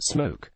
smoke.